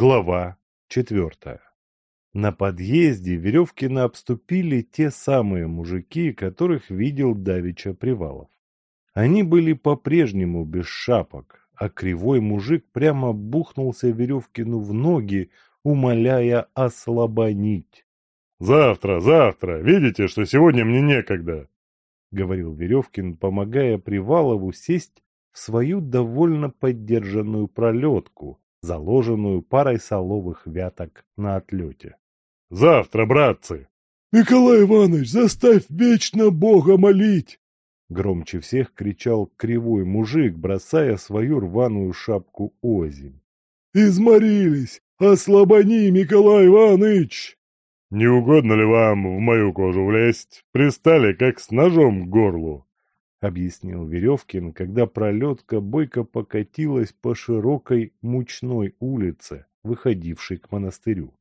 Глава четвертая. На подъезде Веревкина обступили те самые мужики, которых видел Давича Привалов. Они были по-прежнему без шапок, а кривой мужик прямо бухнулся Веревкину в ноги, умоляя ослабонить. «Завтра, завтра! Видите, что сегодня мне некогда!» — говорил Веревкин, помогая Привалову сесть в свою довольно поддержанную пролетку, заложенную парой соловых вяток на отлете. «Завтра, братцы!» «Николай Иванович, заставь вечно Бога молить!» Громче всех кричал кривой мужик, бросая свою рваную шапку озимь. «Изморились! Ослабони, Николай Иванович!» «Не угодно ли вам в мою кожу влезть? Пристали, как с ножом к горлу!» — объяснил Веревкин, когда пролетка бойко покатилась по широкой мучной улице, выходившей к монастырю.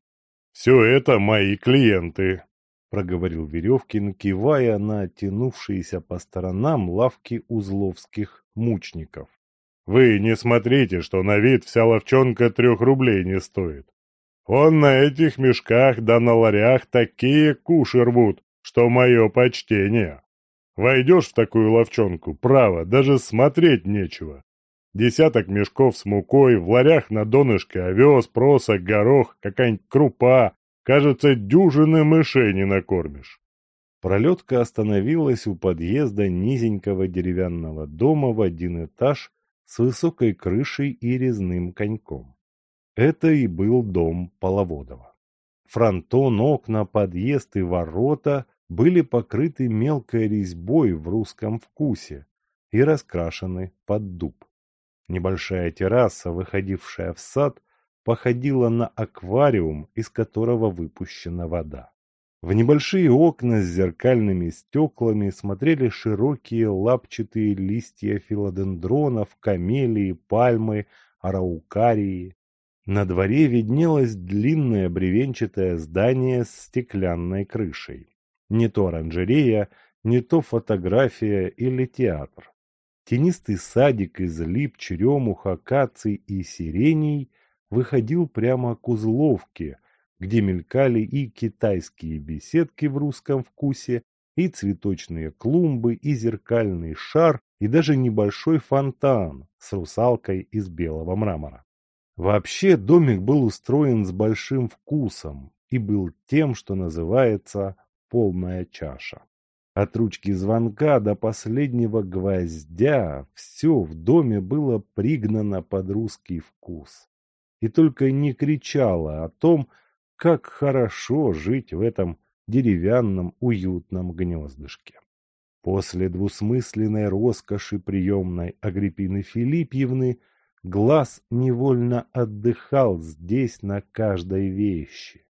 «Все это мои клиенты», — проговорил Веревкин, кивая на тянувшиеся по сторонам лавки узловских мучников. «Вы не смотрите, что на вид вся ловчонка трех рублей не стоит. Он на этих мешках да на ларях такие куши рвут, что мое почтение. Войдешь в такую ловчонку, право, даже смотреть нечего. Десяток мешков с мукой, в ларях на донышке овес, просок, горох, какая-нибудь крупа. Кажется, дюжины мышей не накормишь. Пролетка остановилась у подъезда низенького деревянного дома в один этаж с высокой крышей и резным коньком. Это и был дом Половодова. Фронтон, окна, подъезд и ворота были покрыты мелкой резьбой в русском вкусе и раскрашены под дуб. Небольшая терраса, выходившая в сад, походила на аквариум, из которого выпущена вода. В небольшие окна с зеркальными стеклами смотрели широкие лапчатые листья филодендронов, камелии, пальмы, араукарии. На дворе виднелось длинное бревенчатое здание с стеклянной крышей. Не то оранжерея, не то фотография или театр. Тенистый садик из лип, черемух, акаций и сиреней выходил прямо к Узловке, где мелькали и китайские беседки в русском вкусе, и цветочные клумбы, и зеркальный шар, и даже небольшой фонтан с русалкой из белого мрамора. Вообще домик был устроен с большим вкусом и был тем, что называется полная чаша. От ручки звонка до последнего гвоздя все в доме было пригнано под русский вкус. И только не кричало о том, как хорошо жить в этом деревянном уютном гнездышке. После двусмысленной роскоши приемной Агриппины Филиппьевны глаз невольно отдыхал здесь на каждой вещи.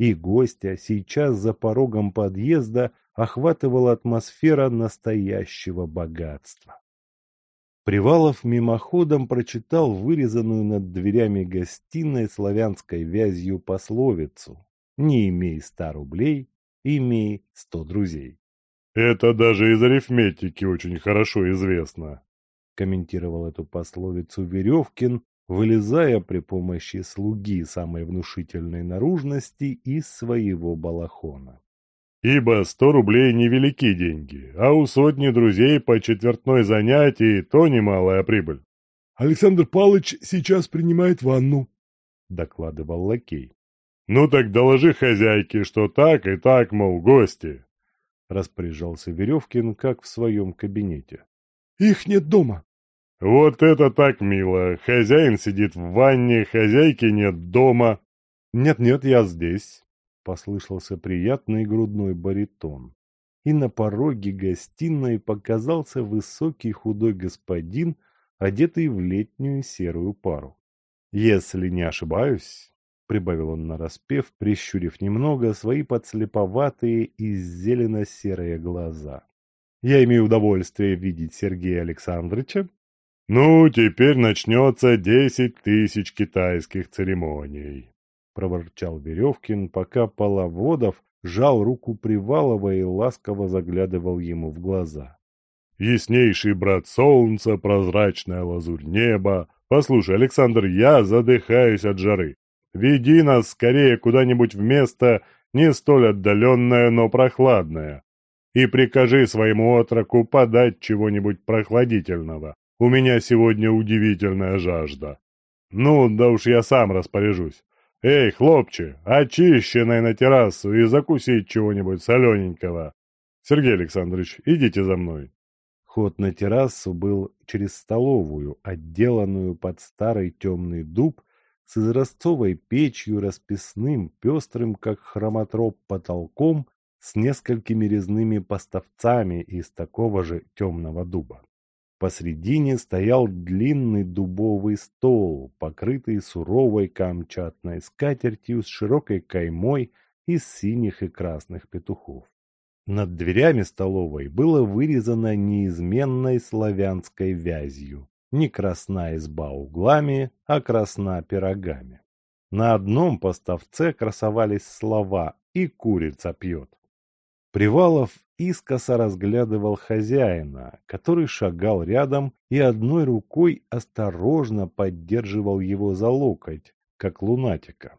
И гостя сейчас за порогом подъезда охватывала атмосфера настоящего богатства. Привалов мимоходом прочитал вырезанную над дверями гостиной славянской вязью пословицу «Не имей ста рублей, имей сто друзей». «Это даже из арифметики очень хорошо известно», комментировал эту пословицу Веревкин, вылезая при помощи слуги самой внушительной наружности из своего балахона. Ибо сто рублей невелики деньги, а у сотни друзей по четвертной занятии то немалая прибыль. Александр Павлович сейчас принимает ванну, докладывал лакей. Ну так доложи хозяйке, что так и так, мол, гости. Распоряжался Веревкин, как в своем кабинете. Их нет дома. Вот это так мило. Хозяин сидит в ванне, хозяйки нет дома. Нет-нет, я здесь. Послышался приятный грудной баритон. И на пороге гостиной показался высокий худой господин, одетый в летнюю серую пару. Если не ошибаюсь, прибавил он нараспев, прищурив немного свои подслеповатые и зелено-серые глаза. Я имею удовольствие видеть Сергея Александровича, «Ну, теперь начнется десять тысяч китайских церемоний», — проворчал Веревкин, пока Половодов жал руку Привалова и ласково заглядывал ему в глаза. «Яснейший брат солнца, прозрачная лазурь неба. Послушай, Александр, я задыхаюсь от жары. Веди нас скорее куда-нибудь в место не столь отдаленное, но прохладное. И прикажи своему отроку подать чего-нибудь прохладительного. У меня сегодня удивительная жажда. Ну, да уж я сам распоряжусь. Эй, хлопче, очищенной на террасу и закусить чего-нибудь солененького. Сергей Александрович, идите за мной. Ход на террасу был через столовую, отделанную под старый темный дуб с изразцовой печью, расписным, пестрым, как хромотроп, потолком, с несколькими резными поставцами из такого же темного дуба. Посредине стоял длинный дубовый стол, покрытый суровой камчатной скатертью с широкой каймой из синих и красных петухов. Над дверями столовой было вырезано неизменной славянской вязью. Не красна изба углами, а красна пирогами. На одном поставце красовались слова «И курица пьет». Привалов искоса разглядывал хозяина, который шагал рядом и одной рукой осторожно поддерживал его за локоть, как лунатика.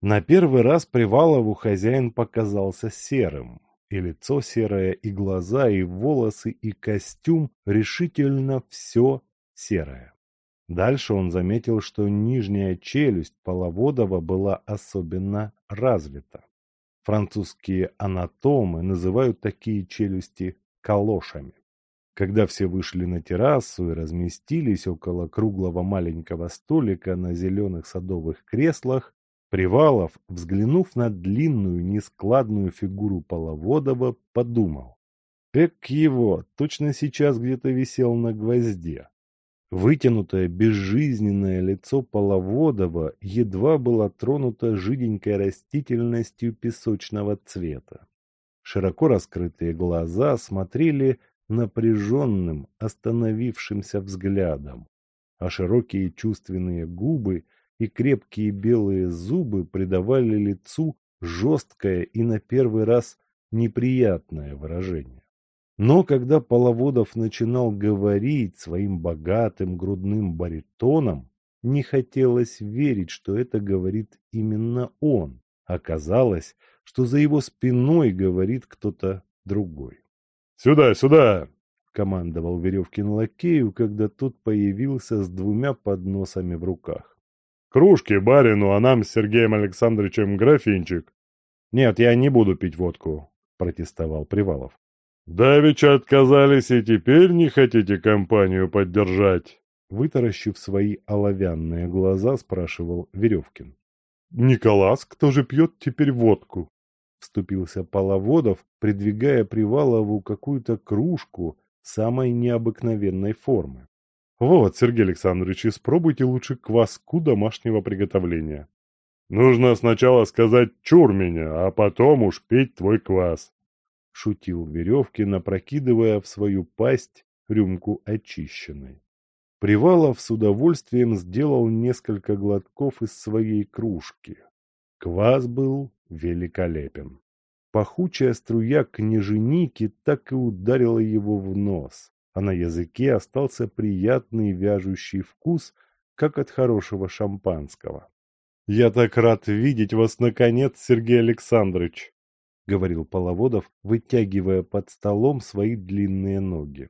На первый раз Привалову хозяин показался серым, и лицо серое, и глаза, и волосы, и костюм, решительно все серое. Дальше он заметил, что нижняя челюсть Половодова была особенно развита. Французские анатомы называют такие челюсти калошами. Когда все вышли на террасу и разместились около круглого маленького столика на зеленых садовых креслах, Привалов, взглянув на длинную нескладную фигуру Половодова, подумал. Эк его, точно сейчас где-то висел на гвозде. Вытянутое безжизненное лицо Половодова едва было тронуто жиденькой растительностью песочного цвета. Широко раскрытые глаза смотрели напряженным, остановившимся взглядом, а широкие чувственные губы и крепкие белые зубы придавали лицу жесткое и на первый раз неприятное выражение. Но когда Половодов начинал говорить своим богатым грудным баритоном, не хотелось верить, что это говорит именно он. Оказалось, что за его спиной говорит кто-то другой. «Сюда, сюда!» — командовал Веревкин лакею, когда тот появился с двумя подносами в руках. «Кружки барину, а нам с Сергеем Александровичем графинчик». «Нет, я не буду пить водку», — протестовал Привалов. «Давеча отказались и теперь не хотите компанию поддержать?» Вытаращив свои оловянные глаза, спрашивал Веревкин. «Николас, кто же пьет теперь водку?» Вступился Половодов, придвигая Привалову какую-то кружку самой необыкновенной формы. «Вот, Сергей Александрович, испробуйте лучше кваску домашнего приготовления. Нужно сначала сказать «чур меня», а потом уж пить твой квас. — шутил Веревкин, опрокидывая в свою пасть рюмку очищенной. Привалов с удовольствием сделал несколько глотков из своей кружки. Квас был великолепен. Пахучая струя княженики так и ударила его в нос, а на языке остался приятный вяжущий вкус, как от хорошего шампанского. «Я так рад видеть вас, наконец, Сергей Александрович!» — говорил Половодов, вытягивая под столом свои длинные ноги.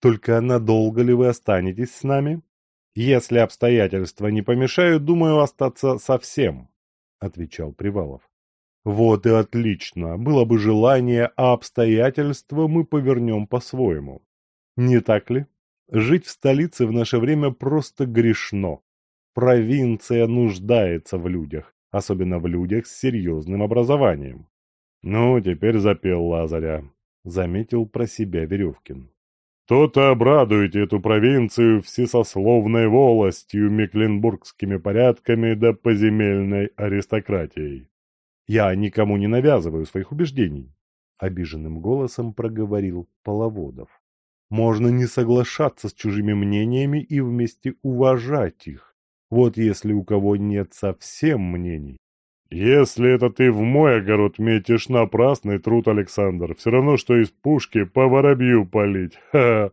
«Только надолго ли вы останетесь с нами? Если обстоятельства не помешают, думаю остаться совсем», — отвечал Привалов. «Вот и отлично. Было бы желание, а обстоятельства мы повернем по-своему. Не так ли? Жить в столице в наше время просто грешно. Провинция нуждается в людях, особенно в людях с серьезным образованием. «Ну, теперь запел Лазаря», — заметил про себя Веревкин. «То-то обрадуете эту провинцию всесословной волостью, мекленбургскими порядками да поземельной аристократией». «Я никому не навязываю своих убеждений», — обиженным голосом проговорил Половодов. «Можно не соглашаться с чужими мнениями и вместе уважать их. Вот если у кого нет совсем мнений, «Если это ты в мой огород метишь напрасный труд, Александр, все равно, что из пушки по воробью палить, ха, -ха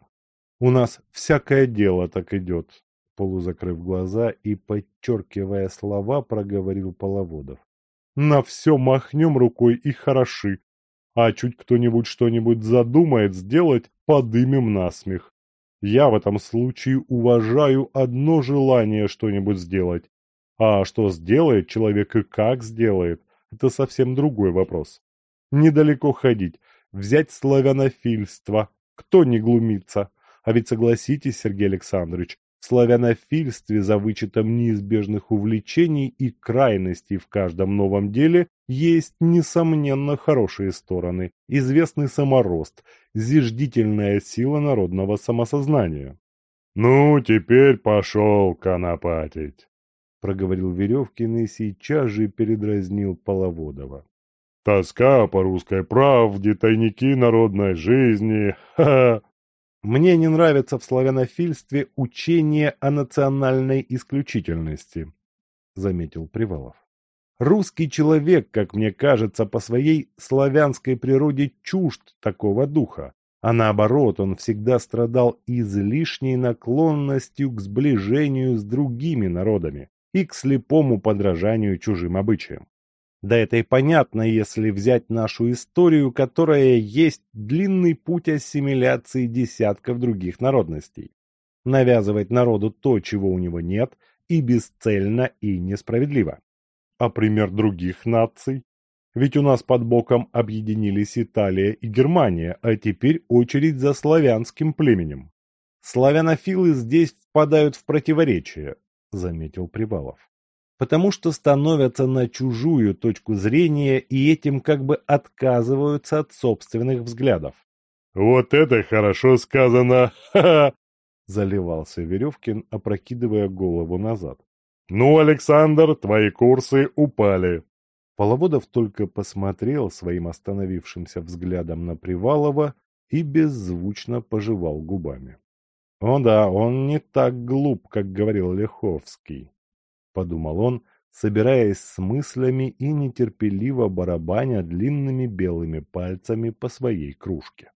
«У нас всякое дело так идет», полузакрыв глаза и, подчеркивая слова, проговорил Половодов. «На все махнем рукой и хороши, а чуть кто-нибудь что-нибудь задумает сделать, подымем насмех. Я в этом случае уважаю одно желание что-нибудь сделать. А что сделает человек и как сделает, это совсем другой вопрос. Недалеко ходить, взять славянофильство, кто не глумится. А ведь согласитесь, Сергей Александрович, в славянофильстве за вычетом неизбежных увлечений и крайностей в каждом новом деле есть, несомненно, хорошие стороны, известный саморост, зиждительная сила народного самосознания. «Ну, теперь пошел конопатить», — проговорил Веревкин и сейчас же передразнил Половодова. «Тоска по русской правде, тайники народной жизни, ха-ха!» Мне не нравится в славянофильстве учение о национальной исключительности, заметил Привалов. Русский человек, как мне кажется, по своей славянской природе чужд такого духа, а наоборот, он всегда страдал излишней наклонностью к сближению с другими народами и к слепому подражанию чужим обычаям. Да это и понятно, если взять нашу историю, которая есть длинный путь ассимиляции десятков других народностей. Навязывать народу то, чего у него нет, и бесцельно, и несправедливо. А пример других наций? Ведь у нас под боком объединились Италия и Германия, а теперь очередь за славянским племенем. Славянофилы здесь впадают в противоречие, заметил Привалов потому что становятся на чужую точку зрения и этим как бы отказываются от собственных взглядов. «Вот это хорошо сказано! Ха-ха!» — заливался Веревкин, опрокидывая голову назад. «Ну, Александр, твои курсы упали!» Половодов только посмотрел своим остановившимся взглядом на Привалова и беззвучно пожевал губами. О да, он не так глуп, как говорил Леховский. — подумал он, собираясь с мыслями и нетерпеливо барабаня длинными белыми пальцами по своей кружке.